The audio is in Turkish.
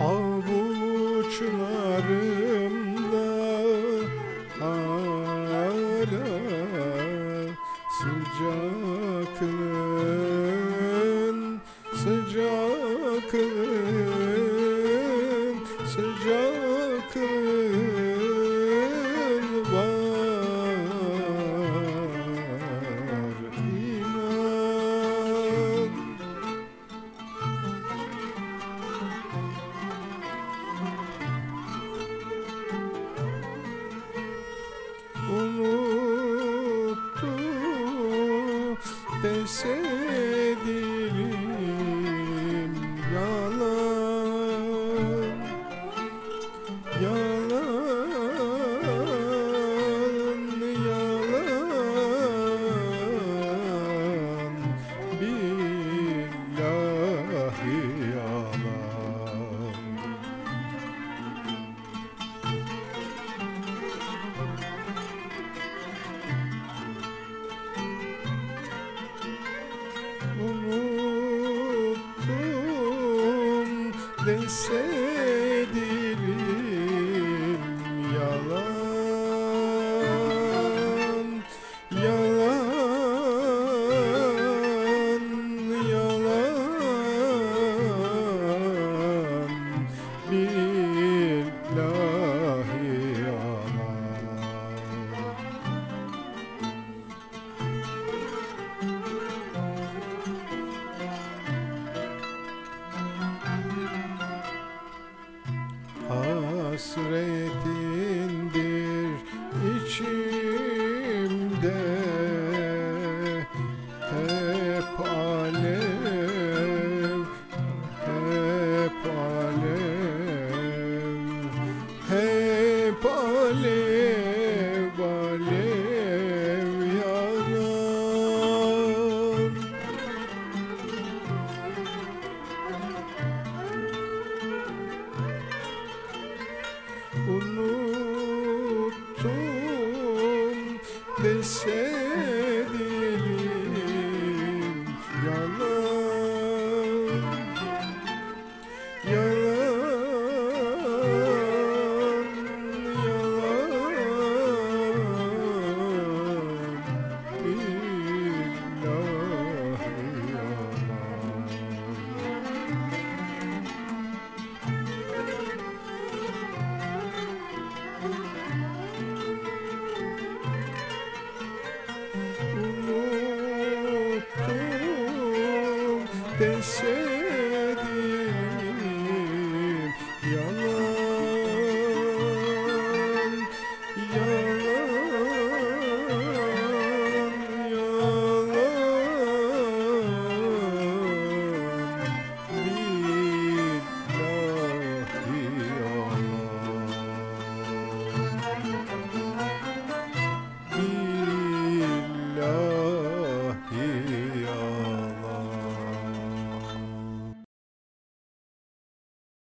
Avuçlarımda hala sıcaklığın sıcaklığın sıcaklığın. They say they say hasretindir içimde unuttum desem acontecer.